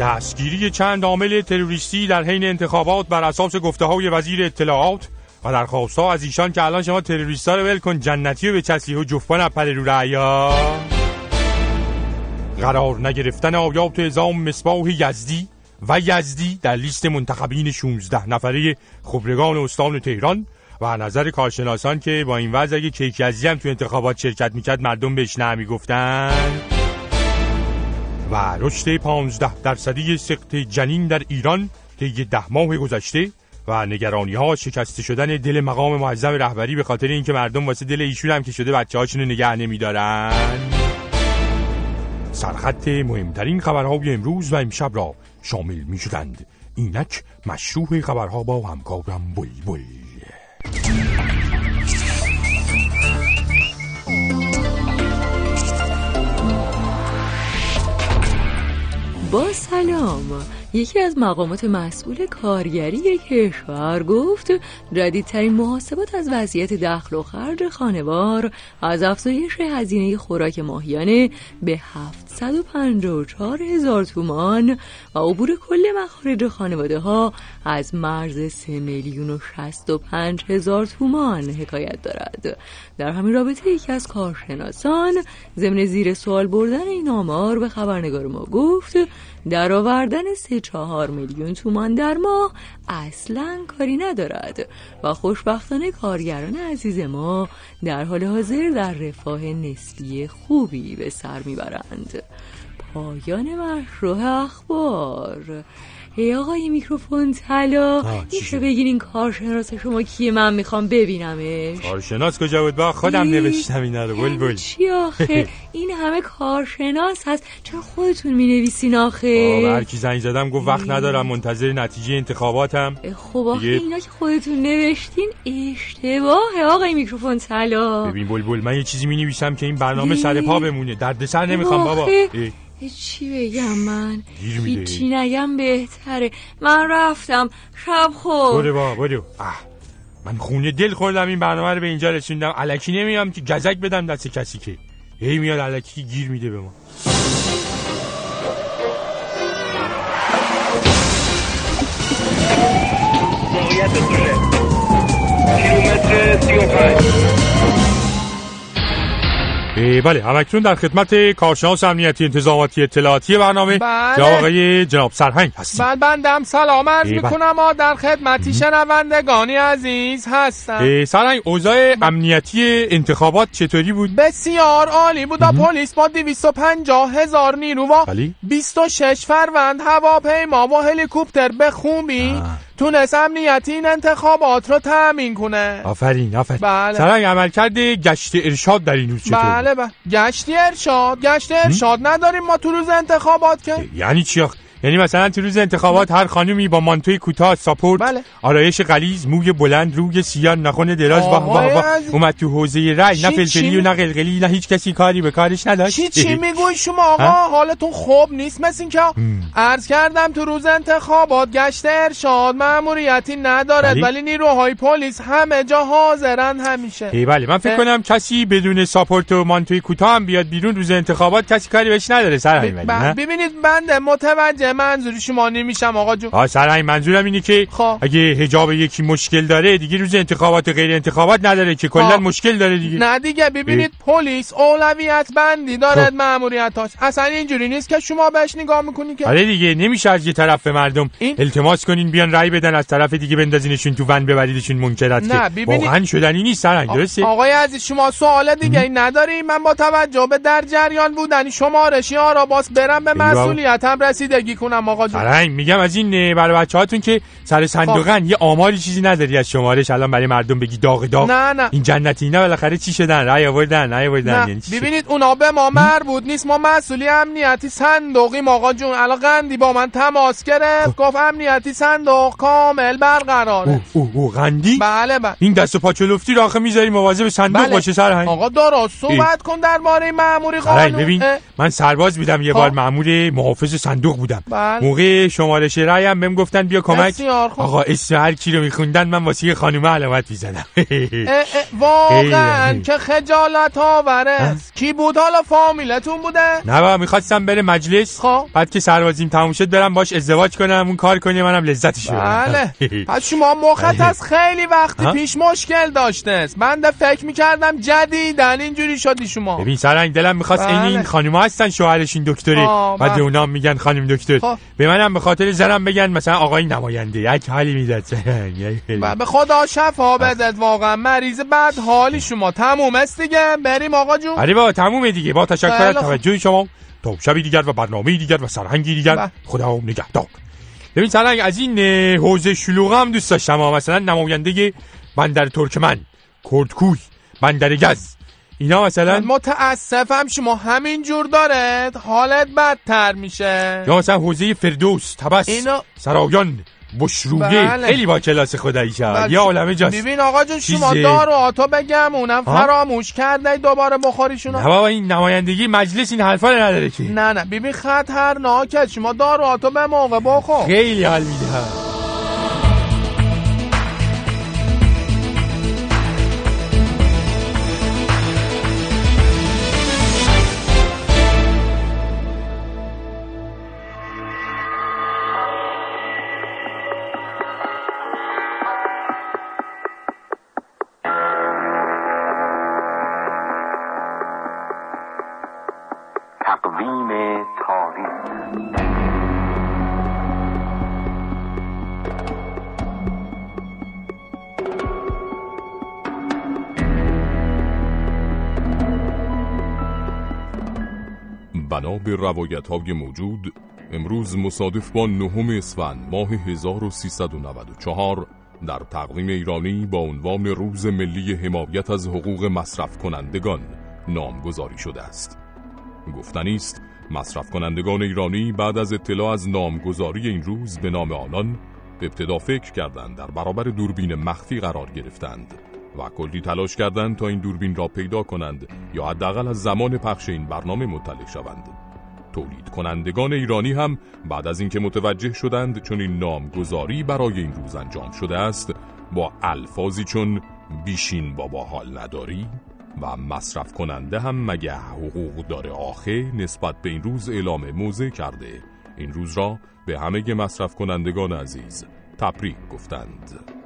دستگیری چند عامل تروریستی در حین انتخابات بر اساس گفته های وزیر اطلاعات و درخواست ها از ایشان که الان شما تروریست ها رو ول کن جنتی رو به چسی و جفبان اپل رو رعیا قرار نگرفتن آیات ازام مصباح یزدی و یزدی در لیست منتخبین 16 نفره خبرگان استان تهران و نظر کارشناسان که با این وضع اگه کیکیزی هم تو انتخابات شرکت می‌کرد مردم بهش نمی گفتن و رشد 15 درصدی سقط جنین در ایران یه ده ماه گذشته و نگرانی ها شکسته شدن دل مقام معظم رهبری به خاطر اینکه مردم واسه دل ایشون هم که شده بچه هاشونو نگه نمیدارن. سرخط مهمترین خبرهای امروز و امشب را شامل می شدند اینک مشروع خبرها با همکارم بل بل با سلام. یکی از مقامات مسئول کارگری کشور گفت جدیدترین محاسبات از وضعیت دخل و خرج خانوار از افزایش هزینه خوراک ماهیانه به 754 هزار تومان و عبور کل مخارج خانواده ها از مرز 3 میلیون و 65 هزار تومان حکایت دارد. در همین رابطه یکی از کارشناسان ضمن زیر سوال بردن این آمار به خبرنگار ما گفت در آوردن سه چهار میلیون تومان در ماه اصلا کاری ندارد و خوشبختانه کارگران عزیز ما در حال حاضر در رفاه نسبی خوبی به سر می‌برند. پایان مشروع اخبار. ای آقای میکروفون طلا. میشه بگین این کارشناس شما کیه؟ من می‌خوام ببینمش. کارشناس کجا بود با؟ خودم نوشتم اینا رو بل بل چی آخه. [laughs] این همه کارشناس هست. چرا خودتون می‌نویسین آخه؟ هر کی زنگ زدم گفت وقت ندارم منتظر نتیجه انتخاباتم. خب آخه اینا که خودتون نوشتین اشتباهه آقای میکروفون طلا. ببین بلبل من یه چیزی می نویسم که این برنامه سر پا بمونه. درد سر نمی‌خوام بابا. چی بگم من. هیچی نگم بهتره. من رفتم. شب خور. برو با برو. من خونه دل خوردم این برنامه رو به اینجا رسوندم. علکی نمیام که گزک بدم دست کسی که. هی میاد علکی گیر میده به ما. کیلومتر 35 بله همکنون در خدمت کارشناس امنیتی انتظاماتی اطلاعاتی برنامه بله. آقای جناب سرهنگ هستیم. من بندم سلام عرض می‌کنم. ما در خدمتی شنوندگانی عزیز هستم. سرهنگ اوضاع امنیتی انتخابات چطوری بود؟ بسیار عالی بود. پلیس با 250 هزار نیرو و 26 فروند هواپیما و هلیکوپتر به خوبی تونست امنیتی این انتخابات رو تأمین کنه. آفرین آفرین. بله. سرنگ عمل کرده گشت ارشاد در این روز چطور بله بله. گشتی ارشاد گشت ارشاد. نداریم ما تو روز انتخابات که. یعنی چی آخ؟ یعنی مثلا تو روز انتخابات هر خانومی با مانتوی کوتاه ساپورت بله. آرایش غلیظ موی بلند روی سیاه نخون دراز واه واه واه اومد تو حوزه رای نه فلفلی و نه قلقلی نه هیچ کسی کاری به کارش نداشت. چی چی میگوی شما آقا؟ حالتون خوب نیست مثل این که عرض کردم تو روز انتخابات گشت ارشاد ماموریتی ندارد ولی نیروهای پلیس همه جا حاضرن همیشه. ای بله من فکر کنم کسی بدون ساپورت و مانتوی کوتاه هم بیاد بیرون روز انتخابات کسی کاری بهش نداره سر ببینید بنده متوجه منظوری شما نمیشم آقا جون. آ سرنگ منظورم اینه که خواه. اگه حجاب یکی مشکل داره دیگه روز انتخابات غیر انتخابات نداره که کلا مشکل داره دیگه. نه دیگه ببینید پلیس اولویت بندی داره ماموریتاش اصلا اینجوری نیست که شما بهش نگاه می‌کنین که آره دیگه نمیشه از یه طرف به مردم این؟ التماس کنین بیان رای بدن از طرف دیگه بندازینشون تو ون ببریدشون منکرات نه ببینید. واقعا شدنی نیست سرنگ درسته؟ آقای عزیز شما سوال دیگه این نداری من با توجه به در جریان بودن شمارشی ها را باز برم به مسئولیتم رسیدگی کنم آقا جون. سرنگ میگم از این برای بچه هاتون که سر صندوقن یه آماری چیزی نداری از شمارش. الان برای مردم بگی داغ داغ. نه نه. این جنتی اینا بالاخره چی شدن؟ رای آوردن رای آوردن. یعنی ببینید اونا به ما مربوط نیست. ما مسئولی امنیتی صندوقیم آقا جون. الان قندی با من تماس گرفت. گفت امنیتی صندوق کامل برقراره. او او او قندی؟ بله بله. این دست و لفتی رو آخه می‌ذاری مواظب صندوق بله. باشه سرهنگ. آقا درست صحبت کن درباره مأموری قانون. ببین من سرباز بودم یه بار مأمور محافظ صندوق بودم. بله. موقع شمارش رأی هم بهم گفتن بیا کمک. آقا اسم هر کی رو میخوندن؟ من واسه خانومه علامت می‌زدم [laughs] واقعا که خجالت آور است. کی بود؟ حالا فامیلتون بوده؟ نه بابا می‌خواستم بره مجلس. خب. بعد که سربازیم تموم شد برم باش ازدواج کنم اون کار کنه منم لذتش بله. [laughs] پس شما مخت از خیلی وقتی پیش مشکل داشته من ده فکر می‌کردم جدیدن اینجوری شدی شما. ببین سرنگ دلم می‌خواست این این خانوما هستن شوهرش این دکتره بعد اونا میگن خانم دکتر خب. به منم به خاطر زنم بگن مثلا آقای نماینده. یک حالی می‌داد [laughs] به خدا شفا بدد واقعا. مریض بعد حالی شما. تموم است دیگه. بریم آقا جون. آره بابا تمومه دیگه. با تشکر از توجه شما. تا شبی دیگر و برنامه دیگر و سرهنگی دیگر. خدا نگهدار. ببین سرهنگ از این حوزه شلوغ هم دوست داشتم مثلا نماینده بندر ترکمن کردکوی بندر گز. اینا مثلا متاسفم شما همین جور دارد حالت بدتر میشه. یا مثلا حوزه فردوس تبس اینا... سرایان بشروگه. بله. خیلی با کلاس خدایی شد. بله. یه عالمه جاست. ببین آقا جون شما چیزه... دار و آتا بگم اونم فراموش کرده دوباره بخوریشون نه بابا این نمایندگی مجلس این حرفا رو نداره که. نه نه. ببین خطرناکه شما دار و آتا به موقع بخور. خیلی حال میده. بنا به روایت های موجود امروز مصادف با نهم اسفند ماه 1394 در تقویم ایرانی با عنوان روز ملی حمایت از حقوق مصرف کنندگان نامگذاری شده است. گفتنی است مصرف کنندگان ایرانی بعد از اطلاع از نامگذاری این روز به نام آنان ابتدا فکر کردند در برابر دوربین مخفی قرار گرفتند. و کلی تلاش کردند تا این دوربین را پیدا کنند یا حداقل از زمان پخش این برنامه مطلع شوند. تولید کنندگان ایرانی هم بعد از اینکه متوجه شدند چون این نامگذاری برای این روز انجام شده است با الفاظی چون بیشین بابا حال نداری و مصرف کننده هم مگه حقوق داره آخه نسبت به این روز اعلام موضع کرده. این روز را به همه مصرف کنندگان عزیز تبریک گفتند.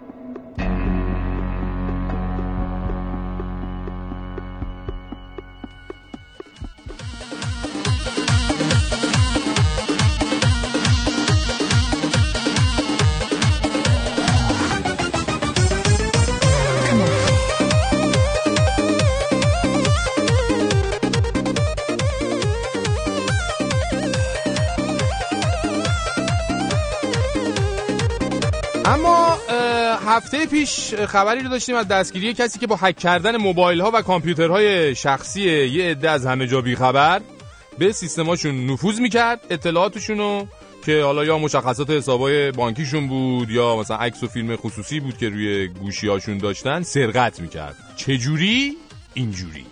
هفته پیش خبری رو داشتیم از دستگیری کسی که با حک کردن موبایل ها و کامپیوترهای شخصی یه عده از همه جا بیخبر به سیستماشون نفوذ می‌کرد اطلاعاتشون رو که حالا یا مشخصات حسابای بانکیشون بود یا مثلا عکس و فیلم خصوصی بود که روی گوشی هاشون داشتن سرقت می‌کرد چجوری؟ اینجوری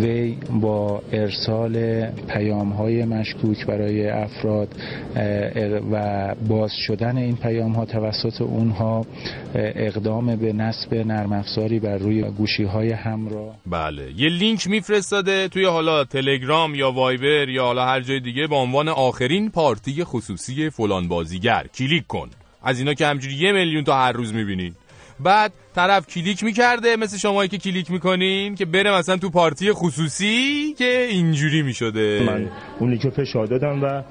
وی با ارسال پیام های مشکوک برای افراد و باز شدن این پیام ها توسط اونها اقدام به نصب نرم افزاری بر روی گوشی های همراه. بله. یه لینک میفرستاده توی حالا تلگرام یا وایبر یا حالا هر جای دیگه با عنوان آخرین پارتی خصوصی فلان بازیگر کلیک کن. از اینا که همجوری یه میلیون تا هر روز می‌بینید بعد طرف کلیک می‌کرده مثل شمایی که کلیک می‌کنین که بره مثلا تو پارتی خصوصی که اینجوری می‌شده. من اون لینک فشار دادم و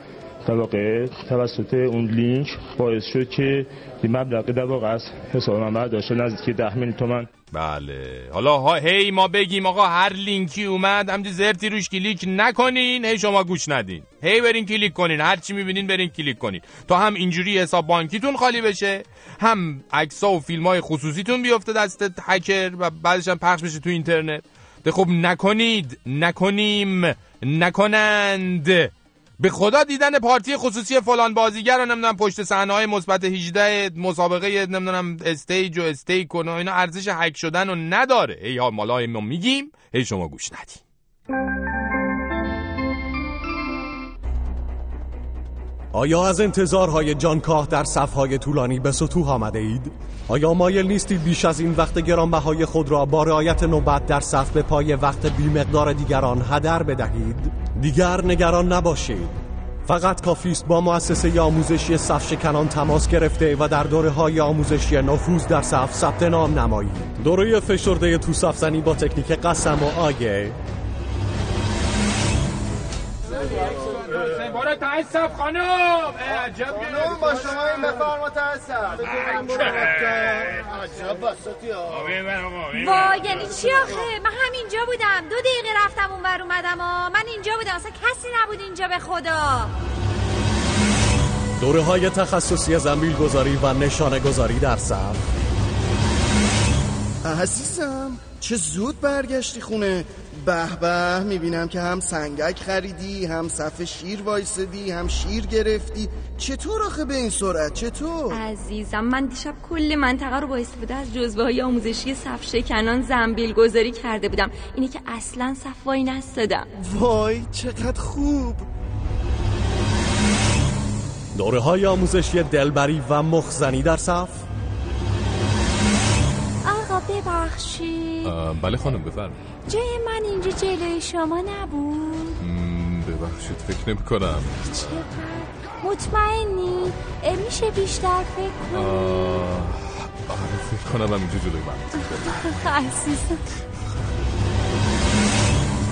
در واقع توسط اون لینک باعث شد که این مبلغ در واقع از حساب من برداشت نزدیک ده میلیون تومن بله. حالا ها هی ما بگیم آقا هر لینکی اومد همچه زرتی روش کلیک نکنین. هی شما گوش ندین. هی برین کلیک کنین. هر چی می‌بینین برین کلیک کنین. تا هم اینجوری حساب بانکیتون خالی بشه هم عکس‌ها و فیلم های خصوصیتون بیفته دست هکر و بعدش هم پخش بشه تو اینترنت. خب نکنید. نکنیم. نکنند. به خدا دیدن پارتی خصوصی فلان بازیگر رو نمی‌دونم پشت صحنه های مثبت 18 مسابقه نمی‌دونم استیج و استیک و اینا ارزش هک شدن رو نداره ای ها مالا ما میگیم ای شما گوش ندیم آیا از انتظارهای جانکاه در صفهای طولانی به سطوح آمده اید؟ آیا مایل نیستید بیش از این وقت گرانبهای خود را با رعایت نوبت در صف به پای وقت بیمقدار دیگران هدر بدهید؟ دیگر نگران نباشید. فقط کافی است با مؤسسه آموزشی صف شکنان تماس گرفته و در دوره های آموزشی نفوذ در صف ثبت نام نمایید. دوره فشرده تو صف زنی با تکنیک قسم و آگه برو تاسف خانم. عجب خانم با شما این بفرما متاسف. عجب بساتی وا یعنی چی آخه؟ من همینجا بودم. دو دقیقه رفتم اون بر اومدم ها. من اینجا بودم. اصلا کسی نبود اینجا به خدا. دوره های تخصصی زنبیل گذاری و نشانه گذاری در صف عزیزم چه زود برگشتی خونه. به به می‌بینم که هم سنگک خریدی هم صف شیر وایسدی هم شیر گرفتی. چطور آخه به این سرعت؟ چطور؟ عزیزم من دیشب کل منطقه رو با استفاده از جزوه های آموزشی صف شکنان زنبیل گذاری کرده بودم. اینه که اصلا صف وای نستادم. وای چقدر خوب. دوره های آموزشی دلبری و مخزنی در صف؟ ببخشید. بله خانم بفرمایید. جای من اینجا جلوی شما نبود. ببخشید فکر نمی کنم. چقدر؟ مطمئنی؟ میشه بیشتر فکر کنی؟ آره فکر کنم اینجا جلوی من. [laughs] عزیزم.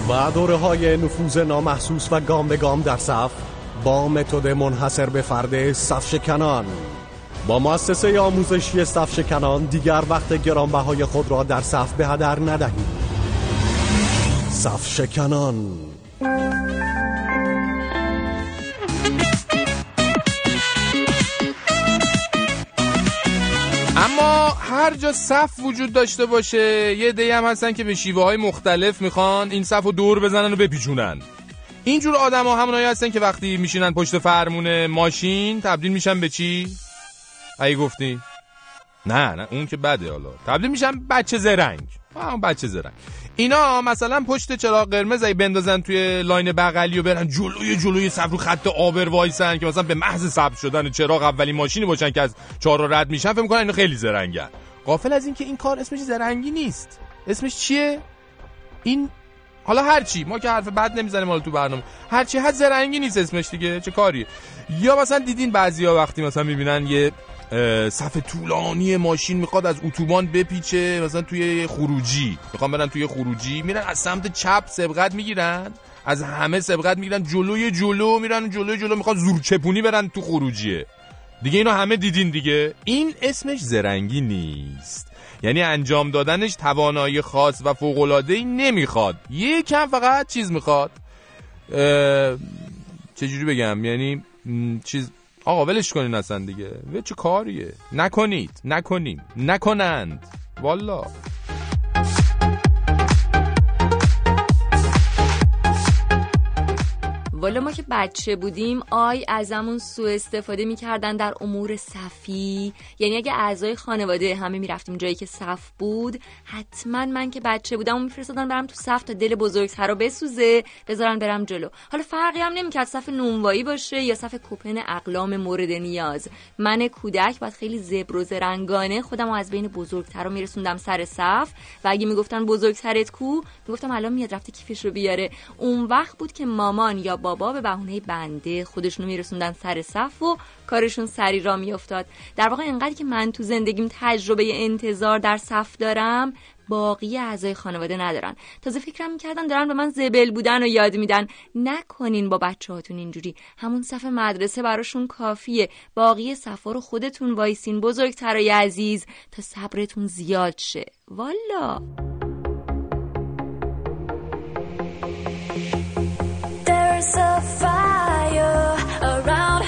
و دوره های نفوذ نامحسوس و گام به گام در صف با متد منحصر به فرد صف شکنان با مؤسسه آموزشی صف شکنان دیگر وقت گرانبهای خود را در صف به هدر ندهید صف شکنان. اما هر جا صف وجود داشته باشه یه دی هم هستن که به شیوه های مختلف می‌خوان این صف رو دور بزنن و بپیچونن. اینجور آدم ها همونایی هستن که وقتی میشینن پشت فرمون ماشین تبدیل میشن به چی؟ اگه گفتی؟ نه نه اون که بده حالا. تبدیل میشن بچه زرنگ. اون بچه زرنگ. اینا مثلا پشت چراغ قرمز ای بندازن توی line بغلی و برن جلوی جلوی صف رو خط عابر وایسن که مثلا به محض سبز شدن چراغ اولی ماشینی باشن که از چهارراه رد میشن فکر می‌کنن اینا خیلی زرنگن. غافل از اینکه این کار اسمش زرنگی نیست. اسمش چیه؟ این حالا هرچی ما که حرف بد نمی‌زنیم حالا تو برنامه. هرچی حد زرنگی نیست اسمش دیگه چه کاریه. یا مثلا دیدین بعضیا وقتی مثلا می‌بینن یه صف طولانی ماشین می‌خواد از اتوبان بپیچه مثلا توی خروجی. می‌خوان برن توی خروجی میرن از سمت چپ سبقت می‌گیرن. از همه سبقت می‌گیرن جلوی جلو میرن جلوی جلو می‌خواد زور چپونی برن تو خروجیه. دیگه اینو همه دیدین دیگه. این اسمش زرنگی نیست. یعنی انجام دادنش توانایی خاص و فوق‌العاده‌ای نمی‌خواد. یکم فقط چیز می‌خواد. چجوری بگم؟ یعنی چیز آقا ولش کنین اصلا دیگه. چه کاریه. نکنید. نکنیم. نکنند. والا والا ما که بچه بودیم آی ازمون سوء استفاده می‌کردن در امور صفی. یعنی اگه اعضای خانواده همه می‌رفتیم جایی که صف بود حتما من که بچه بودم اون میفرستادن برم تو صف تا دل بزرگتر رو بسوزه بذارن برم جلو. حالا فرقی هم نمی‌کرد صف نونوایی باشه یا صف کوپن اقلام مورد نیاز. من کودک باید خیلی زبر و زرنگانه خودم از بین بزرگتر رو میرسوندم سر صف. و اگه می‌گفتن بزرگترت کو می‌گفتم الان میاد رفته کیفش رو بیاره. اون وقت بود که مامان یا بابا به بهونه بنده خودشونو میرسوندن سر صف و کارشون سری را میافتاد. در واقع انقدر که من تو زندگیم تجربه انتظار در صف دارم باقی اعضای خانواده ندارن. تازه فکرم می‌کردن دارن به من زبل بودن و یاد میدن. نکنین با بچه هاتون اینجوری. همون صف مدرسه براشون کافیه. باقی صفا رو خودتون وایسین بزرگترای عزیز تا صبرتون زیاد شه. والا! There's a fire around,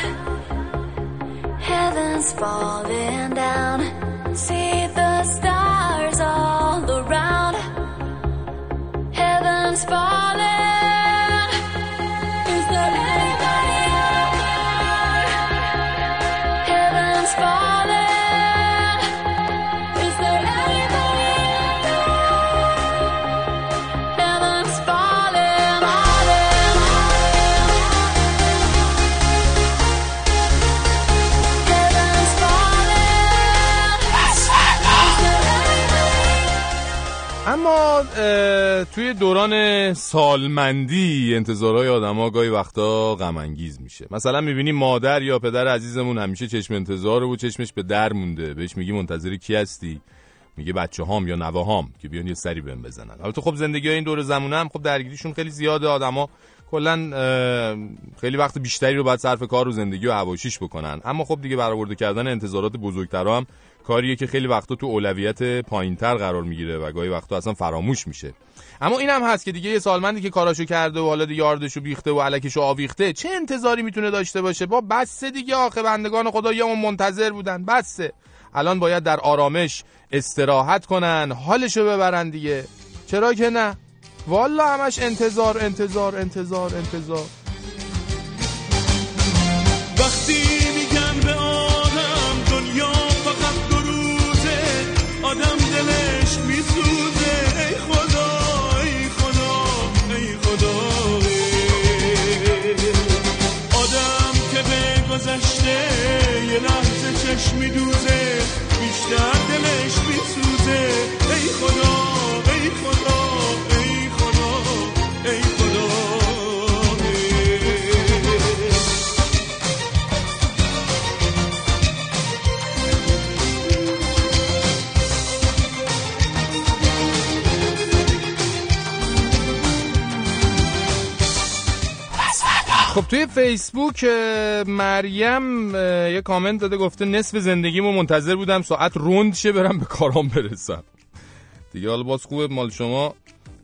heaven's falling down. See توی دوران سالمندی انتظارهای آدما گاهی وقتا غم انگیز میشه. مثلا می‌بینی مادر یا پدر عزیزمون همیشه چشم انتظار و چشمش به در مونده. بهش میگی منتظر کی هستی؟ میگه بچه هام یا نوه هام که بیان یه سری بهم بزنن. البته خب زندگی های این دور زمونه هم خب درگیریشون خیلی زیاده. آدما کلا خیلی وقت بیشتری رو باید صرف کار و زندگی و هواشیش بکنن. اما خب دیگه برآورده کردن انتظارات بزرگترا هم کاریه که خیلی وقتا تو اولویت پایینتر قرار می‌گیره و گاهی وقتا اصلا فراموش میشه. اما اینم هست که دیگه یه سالمندی که کاراشو کرده و حالا یاردشو بیخته و علکشو آویخته چه انتظاری می‌تونه داشته باشه؟ با بسه دیگه آخه بندگان خدا یا منتظر بودن. بسه. الان باید در آرامش استراحت کنن حالشو ببرن دیگه. چرا که نه؟ والا همش انتظار انتظار انتظار انتظار. وقتی خب توی فیسبوک مریم یه کامنت داده گفته نصف زندگیمو منتظر بودم ساعت روند شه برم به کارام برسم. دیگه حالا باز خوبه مال شما.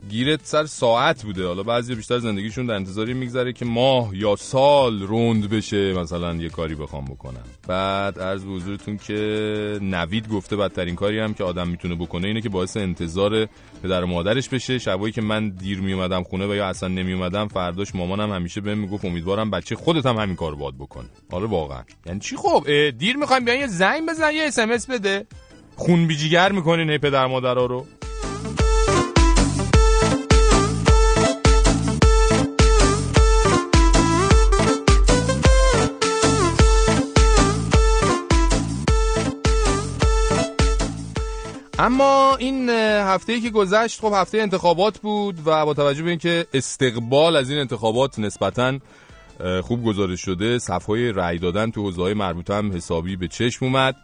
گیرت سر ساعت بوده. حالا بعضی بیشتر زندگیشون در انتظاری میگذره که ماه یا سال روند بشه مثلا یه کاری بخوام بکنم. بعد عرض به حضورتون که نوید گفته بدترین کاری هم که آدم می‌تونه بکنه اینه که باعث انتظار پدر و مادرش بشه. شبایی که من دیر میومدم خونه و یا اصلا نمیومدم فرداش مامانم همیشه بهم می‌گفت امیدوارم بچه خودت هم همین کارو باد بکنه. آره واقعا. یعنی چی خب؟ دیر می‌خوایم بیان یه زنگ بزن یه اس بده. خون بیجیگر می‌کنین پدر مادرها رو. اما این هفته که گذشت خب هفته انتخابات بود و با توجه به اینکه استقبال از این انتخابات نسبتا خوب گزارش شده صفهای رأی دادن تو حوزه‌های مربوطه هم حسابی به چشم اومد.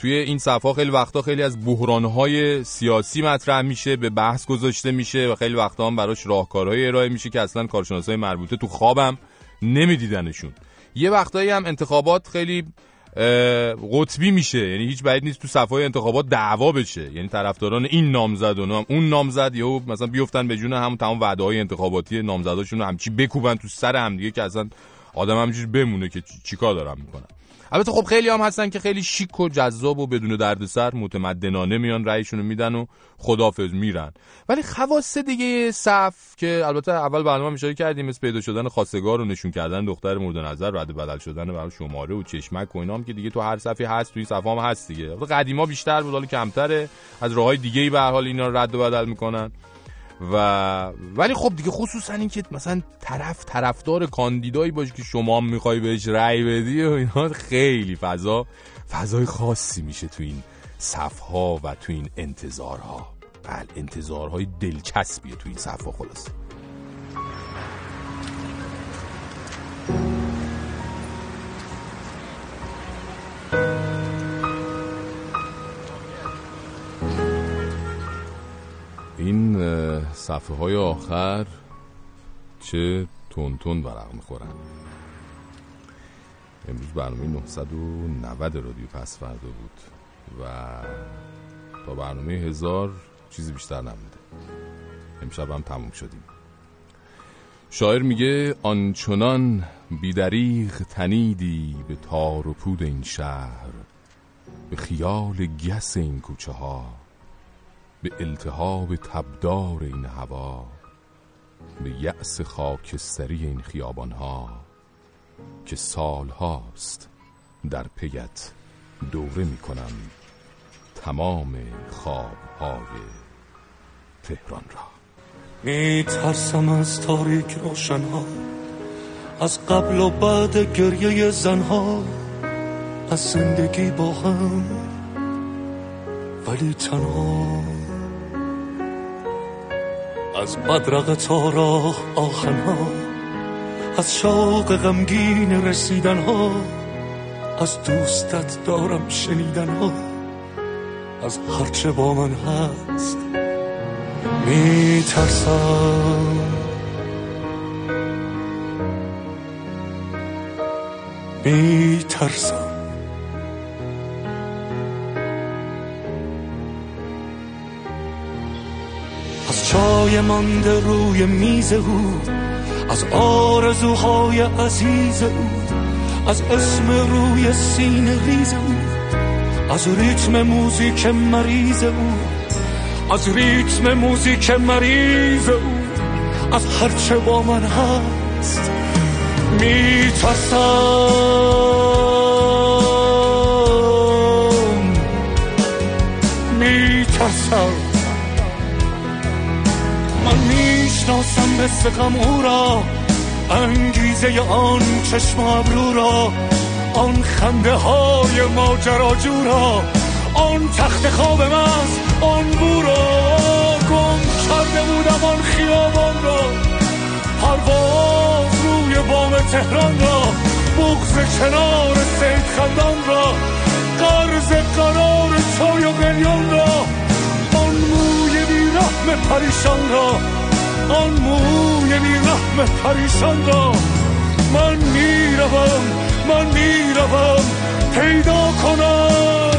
توی این صفحه خیلی وقتا خیلی از بحرانهای سیاسی مطرح میشه به بحث گذاشته میشه و خیلی وقتا هم براش راهکارهای ارائه میشه که اصلا کارشناسای مربوطه تو خوابم نمیدیدنشون. یه وقتایی هم انتخابات خیلی قطبی میشه. یعنی هیچ بعید نیست تو صفحه انتخابات دعوا بشه. یعنی طرفداران این نامزد و نام اون نامزد یا مثلا بیفتن به جون همون تمام وعده های انتخاباتی نامزداشون رو همچی بکوبن تو سر همدیگه که اصلا آدم همجوری بمونه که چی- چیکار دارن می‌کنن. البته خب خیلی هم هستن که خیلی شیک و جذاب و بدون دردسر متمدنانه میان رأیشون رو میدن و خدافظ میرن. ولی خواص دیگه صف که البته اول برنامه اشاره کردیم مثل پیدا شدن خواستگار و نشون کردن دختر مورد نظر رد بدل شدن برای شماره و چشمک و اینا هم که دیگه تو هر صفی هست توی صفحه هم هست دیگه. قدیما بیشتر بود حالا کمتره. از راههای دیگه ای به هر حال اینا رد و بدل می‌کنن. و ولی خب دیگه خصوصا این که مثلا طرف طرفدار کاندیدایی باشه که شما هم می‌خوای بهش رأی بدی و اینا خیلی فضا فضای خاصی میشه تو این صفها و تو این انتظارها. بله انتظارهای دلچسبیه تو این صفها خلاصه. صفحه های آخر چه تون تون برق می‌خورن. امروز برنامه 990 رادیو پس فردا بود و تا برنامه هزار چیزی بیشتر نمونده. امشب هم تموم شدیم. شاعر میگه آنچنان بیدریغ تنیدی به تار و پود این شهر به خیال گس این کوچه ها به التهاب تبدار این هوا به یأس خاکستری این خیابان ها که سال هاست در پیت دوره می کنم تمام خواب های تهران را. می ترسم از تاریک روشنها از قبل و بعد گریه زنها از زندگی با هم ولی تنها از بدرق تا راه آخنها از شوق غمگین رسیدنها از دوستت دارم شنیدنها از هرچه با من هست می ترسم می ترسم چای مانده روی میز او از آرزوهای عزیز او از اسم روی سینه ریز او از ریتم موزیک مریض او از ریتم موزیک مریض او از هرچه با من هست می می مثل غم او را انگیزه آن چشم ابرو را آن خنده های ماجراجو را آن تخت خواب من آن بو را گم کرده بودم آن خیابان را. پرواز روی بام تهران را بغز کنار سید خندان را قرض قرار چای و قلیان را آن موی بیرحم پریشان را. آن موی بیرحم پریشان را من می‌روم من می‌روم. پیدا کنم.